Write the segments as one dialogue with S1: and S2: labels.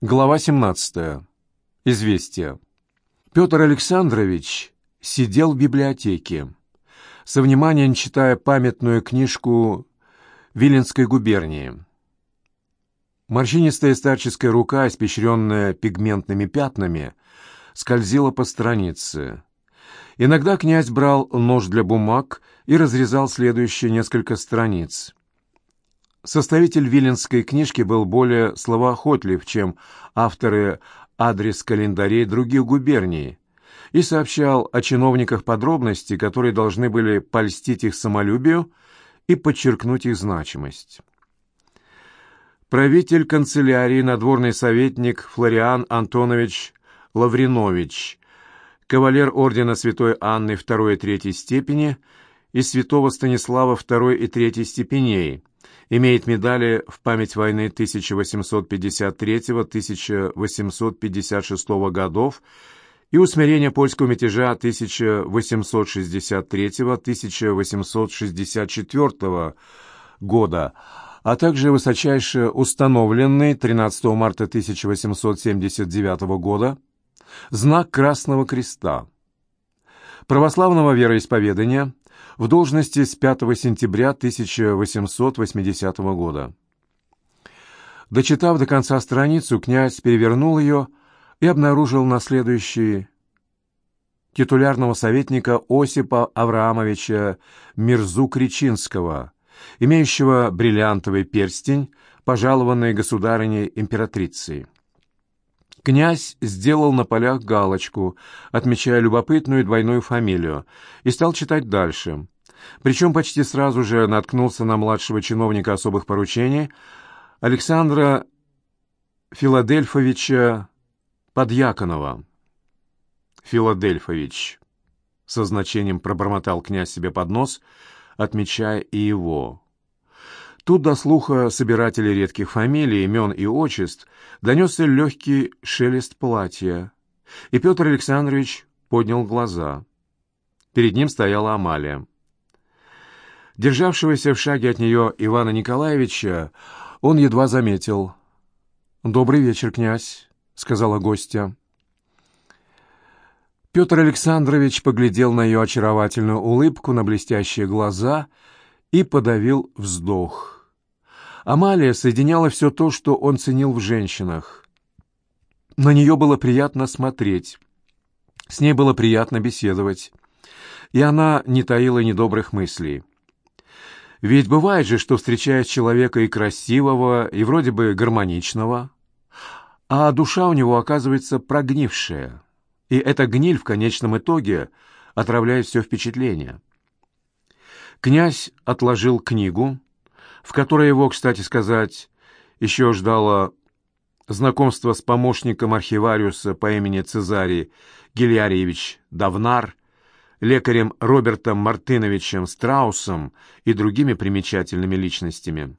S1: Глава 17. Известие. Петр Александрович сидел в библиотеке, со вниманием читая памятную книжку Виленской губернии. Морщинистая старческая рука, испещренная пигментными пятнами, скользила по странице. Иногда князь брал нож для бумаг и разрезал следующие несколько страниц. Составитель Виленской книжки был более словоохотлив, чем авторы адрес календарей других губерний, и сообщал о чиновниках подробности, которые должны были польстить их самолюбию и подчеркнуть их значимость. Правитель канцелярии, надворный советник Флориан Антонович Лавринович, кавалер ордена Святой Анны второй и третьей степени и святого Станислава второй и третьей степеней – имеет медали в память войны 1853-1856 годов и усмирения польского мятежа 1863-1864 года, а также высочайше установленный 13 марта 1879 года знак Красного Креста. Православного вероисповедания – в должности с 5 сентября 1880 года. Дочитав до конца страницу, князь перевернул ее и обнаружил на следующей титулярного советника Осипа Авраамовича Мирзу Кричинского, имеющего бриллиантовый перстень, пожалованный государыней императрицей. Князь сделал на полях галочку, отмечая любопытную двойную фамилию, и стал читать дальше. Причем почти сразу же наткнулся на младшего чиновника особых поручений Александра Филадельфовича Подьяконова. «Филадельфович», — со значением пробормотал князь себе под нос, отмечая и его. Тут до слуха собирателей редких фамилий, имен и отчеств донесся легкий шелест платья, и Петр Александрович поднял глаза. Перед ним стояла Амалия. Державшегося в шаге от нее Ивана Николаевича он едва заметил. «Добрый вечер, князь», — сказала гостья. Петр Александрович поглядел на ее очаровательную улыбку, на блестящие глаза и подавил вздох. Амалия соединяла все то, что он ценил в женщинах. На нее было приятно смотреть, с ней было приятно беседовать, и она не таила недобрых мыслей. Ведь бывает же, что встречаешь человека и красивого, и вроде бы гармоничного, а душа у него оказывается прогнившая, и эта гниль в конечном итоге отравляет все впечатление. Князь отложил книгу, в которой его, кстати сказать, еще ждало знакомство с помощником архивариуса по имени Цезарий Гильярьевич Давнар, лекарем Робертом Мартыновичем Страусом и другими примечательными личностями.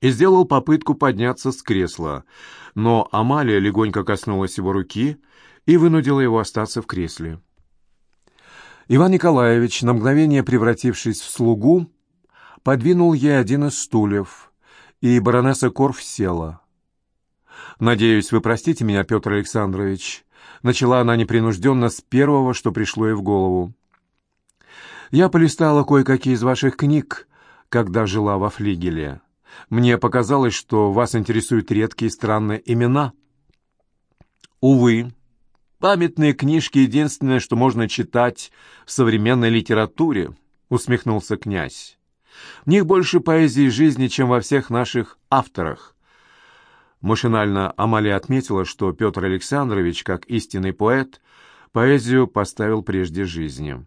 S1: И сделал попытку подняться с кресла, но Амалия легонько коснулась его руки и вынудила его остаться в кресле. Иван Николаевич, на мгновение превратившись в слугу, подвинул ей один из стульев, и баронесса Корф села. «Надеюсь, вы простите меня, Петр Александрович», — начала она непринужденно с первого, что пришло ей в голову. «Я полистала кое-какие из ваших книг, когда жила во флигеле. Мне показалось, что вас интересуют редкие странные имена». «Увы, памятные книжки — единственное, что можно читать в современной литературе», — усмехнулся князь. В них больше поэзии жизни, чем во всех наших авторах. Машинально Амалия отметила, что Петр Александрович, как истинный поэт, поэзию поставил прежде жизни.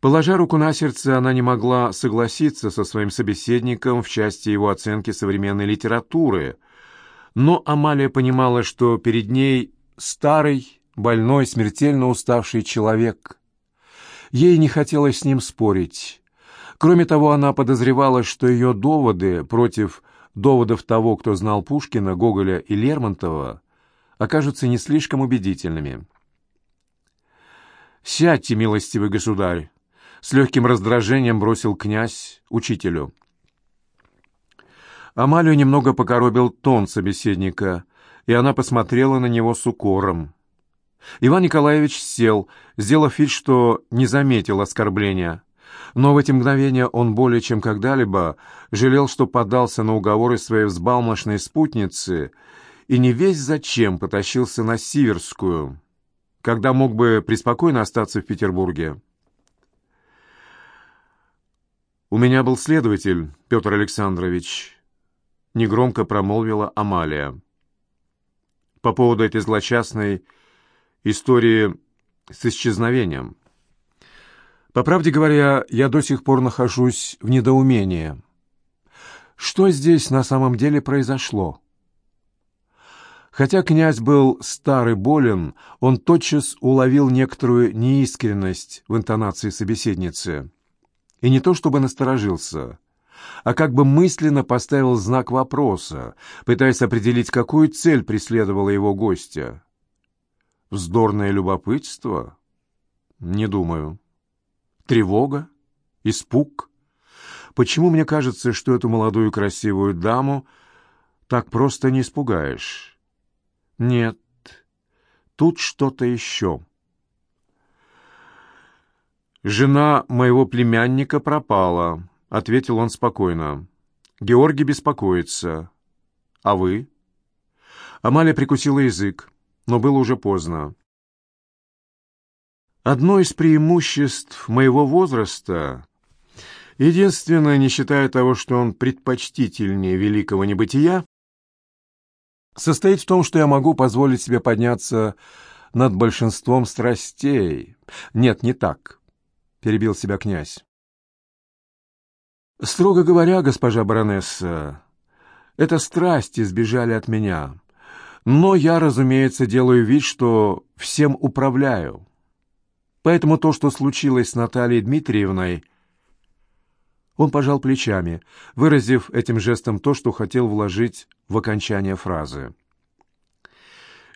S1: Положа руку на сердце, она не могла согласиться со своим собеседником в части его оценки современной литературы, но Амалия понимала, что перед ней старый, больной, смертельно уставший человек. Ей не хотелось с ним спорить, Кроме того, она подозревала, что ее доводы против доводов того, кто знал Пушкина, Гоголя и Лермонтова, окажутся не слишком убедительными. «Сядьте, милостивый государь!» — с легким раздражением бросил князь учителю. Амалию немного покоробил тон собеседника, и она посмотрела на него с укором. Иван Николаевич сел, сделав вид, что не заметил оскорбления. Но в эти мгновения он более чем когда-либо жалел, что подался на уговоры своей взбалмошной спутницы и не весь зачем потащился на Сиверскую, когда мог бы преспокойно остаться в Петербурге. «У меня был следователь, Петр Александрович», — негромко промолвила Амалия. «По поводу этой злочастной истории с исчезновением. По правде говоря, я до сих пор нахожусь в недоумении. Что здесь на самом деле произошло?» Хотя князь был стар и болен, он тотчас уловил некоторую неискренность в интонации собеседницы. И не то чтобы насторожился, а как бы мысленно поставил знак вопроса, пытаясь определить, какую цель преследовала его гостя. Вздорное любопытство? Не думаю. Тревога? Испуг? Почему мне кажется, что эту молодую красивую даму так просто не испугаешь? Нет, тут что-то еще. «Жена моего племянника пропала», — ответил он спокойно. «Георгий беспокоится. А вы?» Амалия прикусила язык, но было уже поздно. «Одно из преимуществ моего возраста, единственное, не считая того, что он предпочтительнее великого небытия, состоит в том, что я могу позволить себе подняться над большинством страстей. Нет, не так. — перебил себя князь. «Строго говоря, госпожа баронесса, это страсти сбежали от меня, но я, разумеется, делаю вид, что всем управляю. Поэтому то, что случилось с Натальей Дмитриевной...» Он пожал плечами, выразив этим жестом то, что хотел вложить в окончание фразы.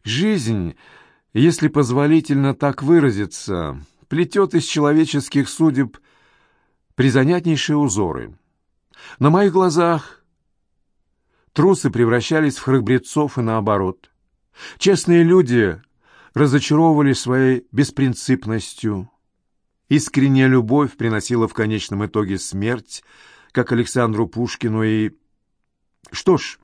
S1: «Жизнь, если позволительно так выразиться, плетет из человеческих судеб призанятнейшие узоры. На моих глазах трусы превращались в храбрецов и наоборот. Честные люди разочаровывали своей беспринципностью. Искренняя любовь приносила в конечном итоге смерть, как Александру Пушкину, и... Что ж,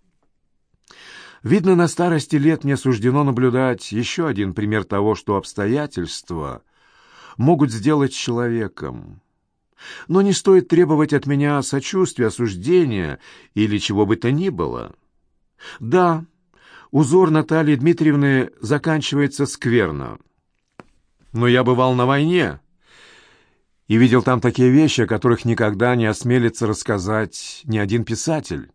S1: видно, на старости лет мне суждено наблюдать еще один пример того, что обстоятельства могут сделать человеком. Но не стоит требовать от меня сочувствия, осуждения или чего бы то ни было. Да, узор Натальи Дмитриевны заканчивается скверно. Но я бывал на войне и видел там такие вещи, о которых никогда не осмелится рассказать ни один писатель.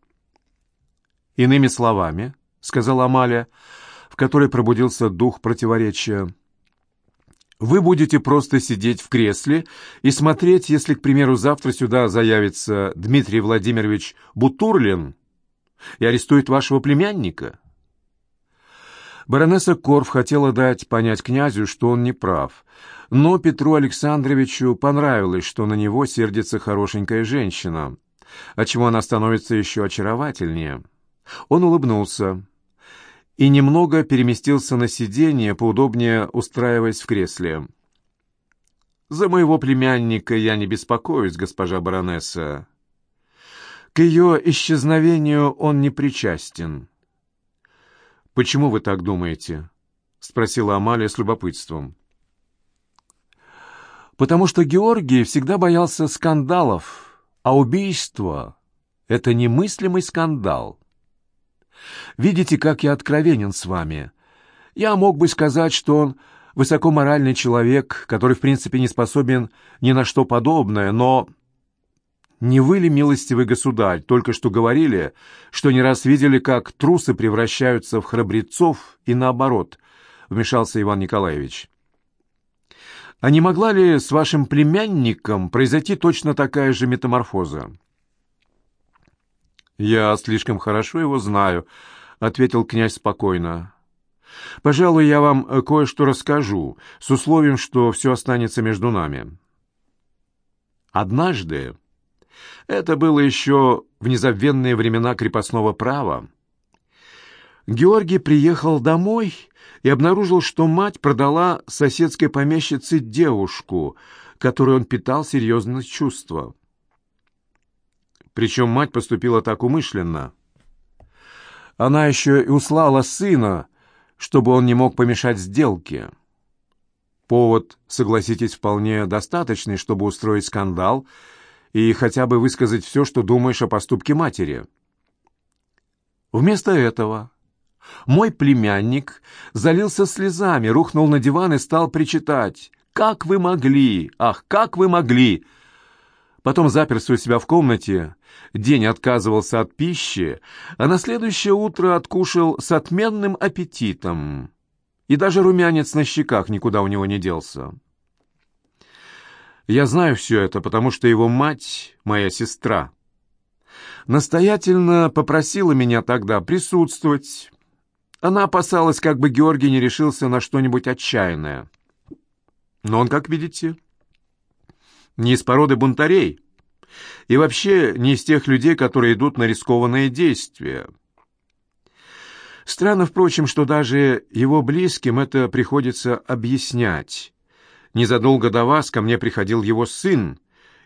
S1: Иными словами, — сказала Амалия, в которой пробудился дух противоречия, — вы будете просто сидеть в кресле и смотреть, если, к примеру, завтра сюда заявится Дмитрий Владимирович Бутурлин и арестует вашего племянника. Баронесса Корф хотела дать понять князю, что он не прав, но Петру Александровичу понравилось, что на него сердится хорошенькая женщина, отчего она становится еще очаровательнее. Он улыбнулся и немного переместился на сиденье, поудобнее устраиваясь в кресле. «За моего племянника я не беспокоюсь, госпожа баронесса. К ее исчезновению он не причастен». «Почему вы так думаете?» — спросила Амалия с любопытством. «Потому что Георгий всегда боялся скандалов, а убийство — это немыслимый скандал». Видите, как я откровенен с вами. Я мог бы сказать, что он высокоморальный человек, который, в принципе, не способен ни на что подобное, но... Не вы ли, милостивый государь, только что говорили, что не раз видели, как трусы превращаются в храбрецов и наоборот, — вмешался Иван Николаевич. А не могла ли с вашим племянником произойти точно такая же метаморфоза? «Я слишком хорошо его знаю», — ответил князь спокойно. «Пожалуй, я вам кое-что расскажу, с условием, что все останется между нами». Однажды Это было еще в незабвенные времена крепостного права. Георгий приехал домой и обнаружил, что мать продала соседской помещице девушку, которой он питал серьезные чувства. Причем мать поступила так умышленно. Она еще и услала сына, чтобы он не мог помешать сделке. Повод, согласитесь, вполне достаточный, чтобы устроить скандал и хотя бы высказать все, что думаешь о поступке матери. Вместо этого мой племянник залился слезами, рухнул на диван и стал причитать. «Как вы могли? Ах, как вы могли!» Потом заперся у себя в комнате, день отказывался от пищи, а на следующее утро откушал с отменным аппетитом. И даже румянец на щеках никуда у него не делся. Я знаю все это, потому что его мать, моя сестра, настоятельно попросила меня тогда присутствовать. Она опасалась, как бы Георгий не решился на что-нибудь отчаянное. Но он, как видите, не из породы бунтарей и вообще не из тех людей, которые идут на рискованные действия. Странно, впрочем, что даже его близким это приходится объяснять. Незадолго до вас ко мне приходил его сын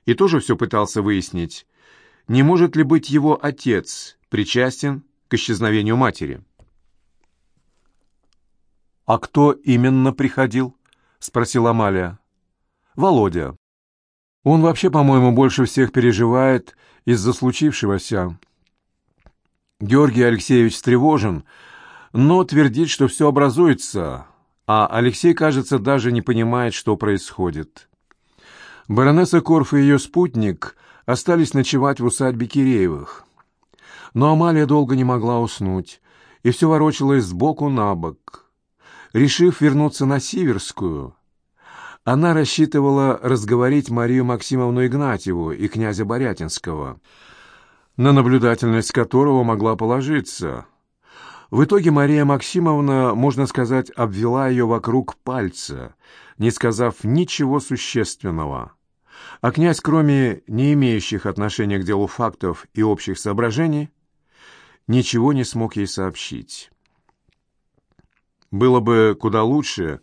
S1: и тоже все пытался выяснить, не может ли быть его отец причастен к исчезновению матери. «А кто именно приходил?» — спросила Амалия. «Володя. Он вообще, по-моему, больше всех переживает из-за случившегося. Георгий Алексеевич встревожен, но твердит, что все образуется, а Алексей, кажется, даже не понимает, что происходит. Баронесса Корф и ее спутник остались ночевать в усадьбе Киреевых. Но Амалия долго не могла уснуть, и все ворочалось сбоку на бок. Решив вернуться на Сиверскую, она рассчитывала разговорить Марию Максимовну Игнатьеву и князя Борятинского, на наблюдательность которого могла положиться. В итоге Мария Максимовна, можно сказать, обвела ее вокруг пальца, не сказав ничего существенного. А князь, кроме не имеющих отношения к делу фактов и общих соображений, ничего не смог ей сообщить. Было бы куда лучше,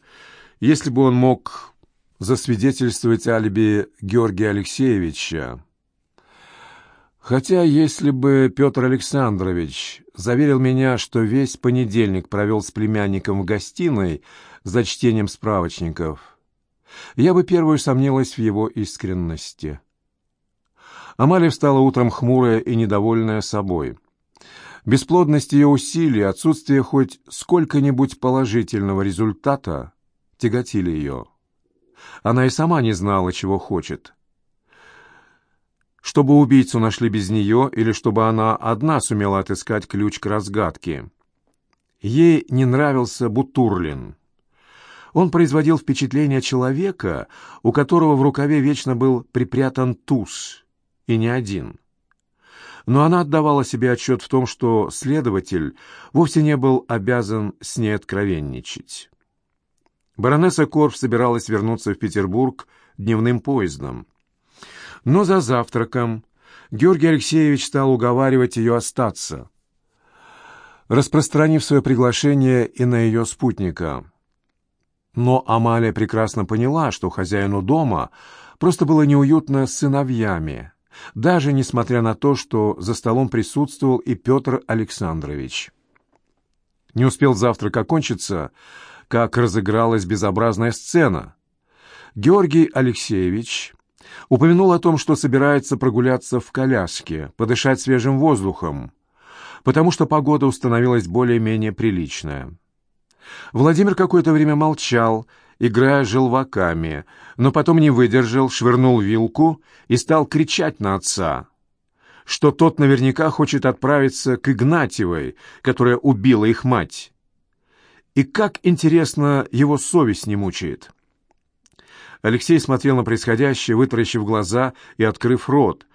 S1: если бы он мог засвидетельствовать алиби Георгия Алексеевича. Хотя если бы Петр Александрович заверил меня, что весь понедельник провел с племянником в гостиной за чтением справочников, я бы первую сомнилась в его искренности. Амалия встала утром хмурая и недовольная собой. Бесплодность ее усилий, отсутствие хоть сколько-нибудь положительного результата тяготили ее. Она и сама не знала, чего хочет. Чтобы убийцу нашли без нее или чтобы она одна сумела отыскать ключ к разгадке. Ей не нравился Бутурлин. Он производил впечатление человека, у которого в рукаве вечно был припрятан туз, и не один но она отдавала себе отчет в том, что следователь вовсе не был обязан с ней откровенничать. Баронесса Корф собиралась вернуться в Петербург дневным поездом. Но за завтраком Георгий Алексеевич стал уговаривать ее остаться, распространив свое приглашение и на ее спутника. Но Амалия прекрасно поняла, что хозяину дома просто было неуютно с сыновьями, даже несмотря на то, что за столом присутствовал и Петр Александрович. Не успел завтрак окончиться, как разыгралась безобразная сцена. Георгий Алексеевич упомянул о том, что собирается прогуляться в коляске, подышать свежим воздухом, потому что погода установилась более-менее приличная. Владимир какое-то время молчал, играя желваками, но потом не выдержал, швырнул вилку и стал кричать на отца, что тот наверняка хочет отправиться к Игнатьевой, которая убила их мать. И как, интересно, его совесть не мучает. Алексей смотрел на происходящее, вытаращив глаза и открыв рот.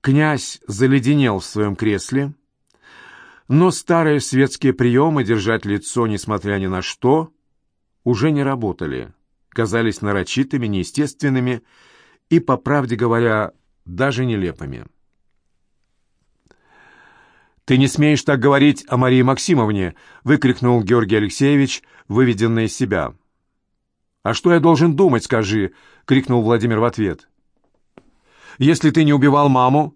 S1: Князь заледенел в своем кресле, но старые светские приемы держать лицо, несмотря ни на что, уже не работали, казались нарочитыми, неестественными и, по правде говоря, даже нелепыми. «Ты не смеешь так говорить о Марии Максимовне!» — выкрикнул Георгий Алексеевич, выведенный из себя. «А что я должен думать, скажи?» — крикнул Владимир в ответ. «Если ты не убивал маму,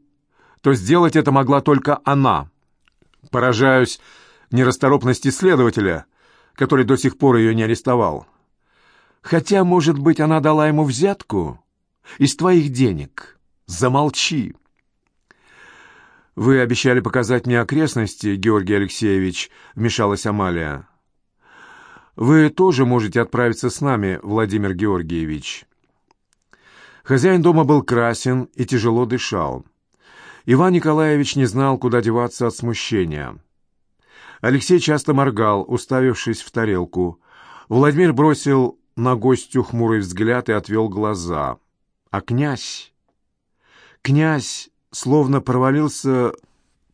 S1: то сделать это могла только она. Поражаюсь нерасторопности следователя, который до сих пор ее не арестовал. Хотя, может быть, она дала ему взятку из твоих денег. Замолчи!» «Вы обещали показать мне окрестности, Георгий Алексеевич», — вмешалась Амалия. «Вы тоже можете отправиться с нами, Владимир Георгиевич». Хозяин дома был красен и тяжело дышал. Иван Николаевич не знал, куда деваться от смущения. Алексей часто моргал, уставившись в тарелку. Владимир бросил на гостю хмурый взгляд и отвел глаза. А князь... Князь словно провалился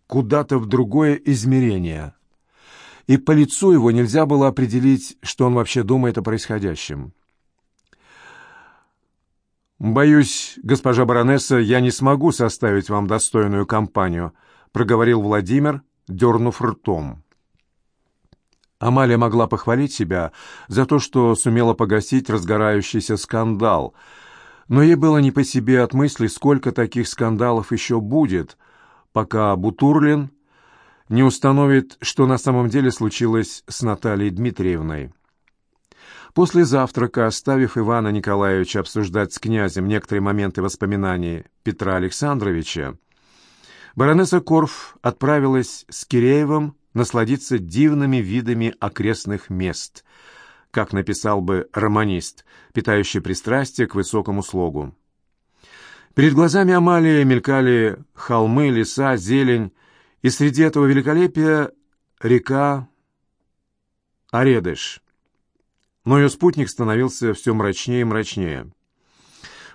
S1: куда-то в другое измерение. И по лицу его нельзя было определить, что он вообще думает о происходящем. «Боюсь, госпожа баронесса, я не смогу составить вам достойную компанию», проговорил Владимир, дернув ртом. Амалия могла похвалить себя за то, что сумела погасить разгорающийся скандал, но ей было не по себе от мысли, сколько таких скандалов еще будет, пока Бутурлин не установит, что на самом деле случилось с Натальей Дмитриевной. После завтрака, оставив Ивана Николаевича обсуждать с князем некоторые моменты воспоминаний Петра Александровича, баронесса Корф отправилась с Киреевым насладиться дивными видами окрестных мест, как написал бы романист, питающий пристрастие к высокому слогу. Перед глазами Амалии мелькали холмы, леса, зелень, и среди этого великолепия река Аредыш — но ее спутник становился все мрачнее и мрачнее.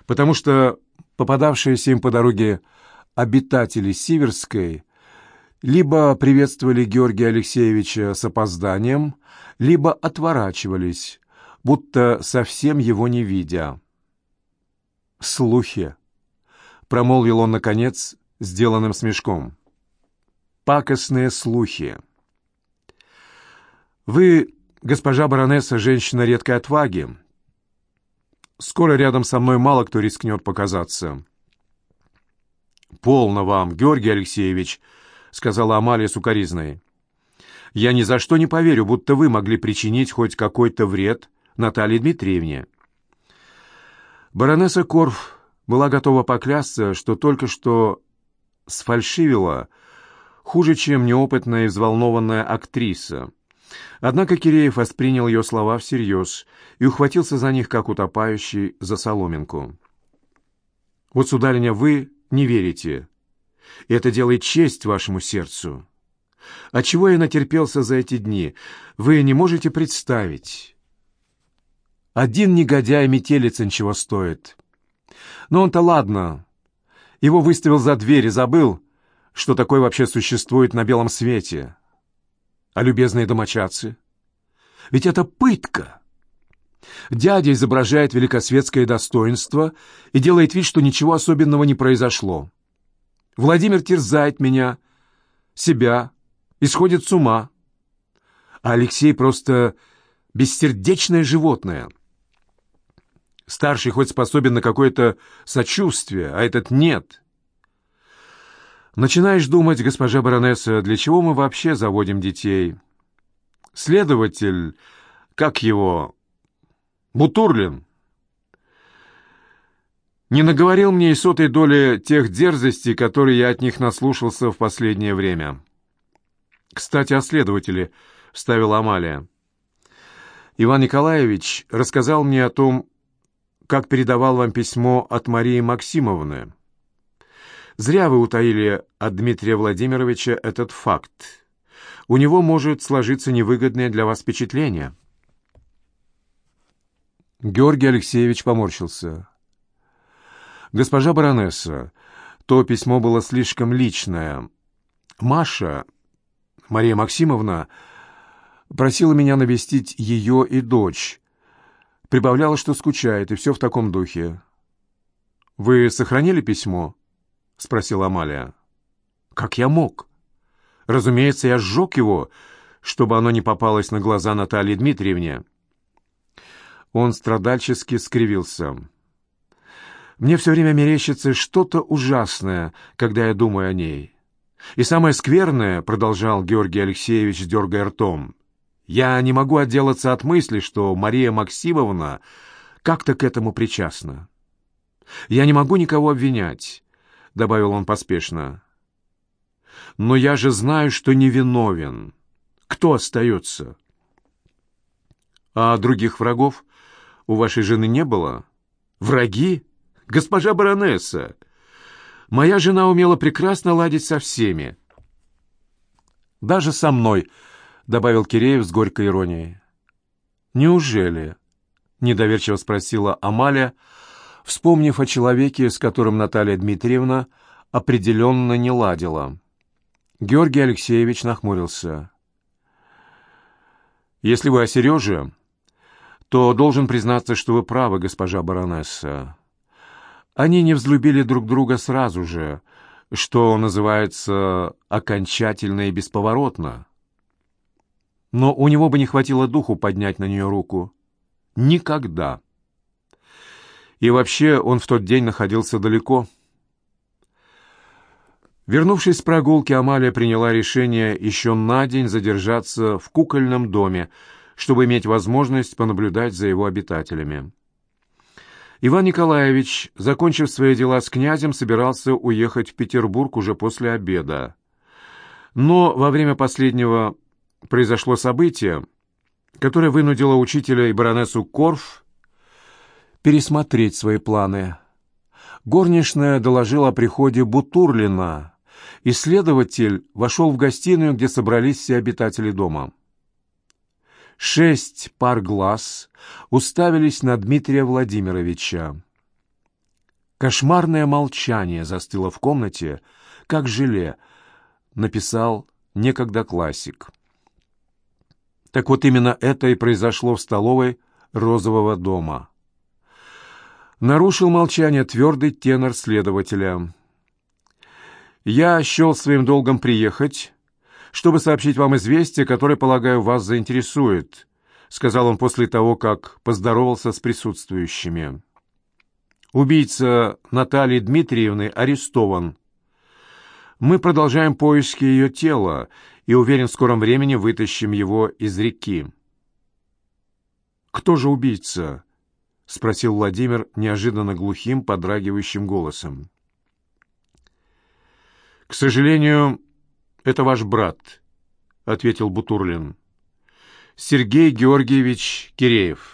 S1: Потому что попадавшиеся им по дороге обитатели Сиверской либо приветствовали Георгия Алексеевича с опозданием, либо отворачивались, будто совсем его не видя. «Слухи!» — промолвил он, наконец, сделанным смешком. «Пакостные слухи!» «Вы Госпожа баронесса — женщина редкой отваги. Скоро рядом со мной мало кто рискнет показаться. «Полно вам, Георгий Алексеевич», — сказала Амалия сукоризной. «Я ни за что не поверю, будто вы могли причинить хоть какой-то вред Наталье Дмитриевне». Баронесса Корф была готова поклясться, что только что сфальшивила хуже, чем неопытная и взволнованная актриса — Однако Киреев воспринял ее слова всерьез и ухватился за них, как утопающий за соломинку. «Вот, сударыня, вы не верите. И это делает честь вашему сердцу. Отчего я натерпелся за эти дни, вы не можете представить. Один негодяй метелицын чего стоит. Но он-то ладно. Его выставил за дверь и забыл, что такое вообще существует на белом свете». А любезные домочадцы? Ведь это пытка. Дядя изображает великосветское достоинство и делает вид, что ничего особенного не произошло. Владимир терзает меня, себя, исходит с ума. А Алексей просто бессердечное животное. Старший хоть способен на какое-то сочувствие, а этот нет. Начинаешь думать, госпожа баронесса, для чего мы вообще заводим детей? Следователь, как его, Бутурлин, не наговорил мне и сотой доли тех дерзостей, которые я от них наслушался в последнее время. Кстати, о следователе, — вставила Амалия. Иван Николаевич рассказал мне о том, как передавал вам письмо от Марии Максимовны. Зря вы утаили от Дмитрия Владимировича этот факт. У него может сложиться невыгодное для вас впечатление. Георгий Алексеевич поморщился. «Госпожа баронесса, то письмо было слишком личное. Маша, Мария Максимовна, просила меня навестить ее и дочь. Прибавляла, что скучает, и все в таком духе. Вы сохранили письмо?» — спросила Амалия. «Как я мог? Разумеется, я сжег его, чтобы оно не попалось на глаза Наталье Дмитриевне. Он страдальчески скривился. Мне все время мерещится что-то ужасное, когда я думаю о ней. И самое скверное, — продолжал Георгий Алексеевич, дергая ртом, — я не могу отделаться от мысли, что Мария Максимовна как-то к этому причастна. Я не могу никого обвинять, — добавил он поспешно. Но я же знаю, что невиновен. Кто остается? А других врагов у вашей жены не было? Враги? Госпожа баронесса! Моя жена умела прекрасно ладить со всеми. Даже со мной, — добавил Киреев с горькой иронией. Неужели? — недоверчиво спросила Амалия, вспомнив о человеке, с которым Наталья Дмитриевна определенно не ладила. Георгий Алексеевич нахмурился. «Если вы о Сереже, то должен признаться, что вы правы, госпожа баронесса. Они не взлюбили друг друга сразу же, что называется окончательно и бесповоротно. Но у него бы не хватило духу поднять на нее руку. Никогда. И вообще он в тот день находился далеко. Вернувшись с прогулки, Амалия приняла решение еще на день задержаться в кукольном доме, чтобы иметь возможность понаблюдать за его обитателями. Иван Николаевич, закончив свои дела с князем, собирался уехать в Петербург уже после обеда. Но во время последнего произошло событие, которое вынудило учителя и баронессу Корф пересмотреть свои планы. Горничная доложила о приходе Бутурлина, и следователь вошел в гостиную, где собрались все обитатели дома. Шесть пар глаз уставились на Дмитрия Владимировича. Кошмарное молчание застыло в комнате, как желе, написал некогда классик. Так вот именно это и произошло в столовой Розового дома. Нарушил молчание твердый тенор следователя. «Я счел своим долгом приехать чтобы сообщить вам известие, которое, полагаю, вас заинтересует», сказал он после того, как поздоровался с присутствующими. «Убийца Натальи Дмитриевны арестован. Мы продолжаем поиски ее тела и, уверен, в скором времени вытащим его из реки». «Кто же убийца?» — спросил Владимир неожиданно глухим, подрагивающим голосом. «К сожалению, «Это ваш брат», — ответил Бутурлин. «Сергей Георгиевич Киреев».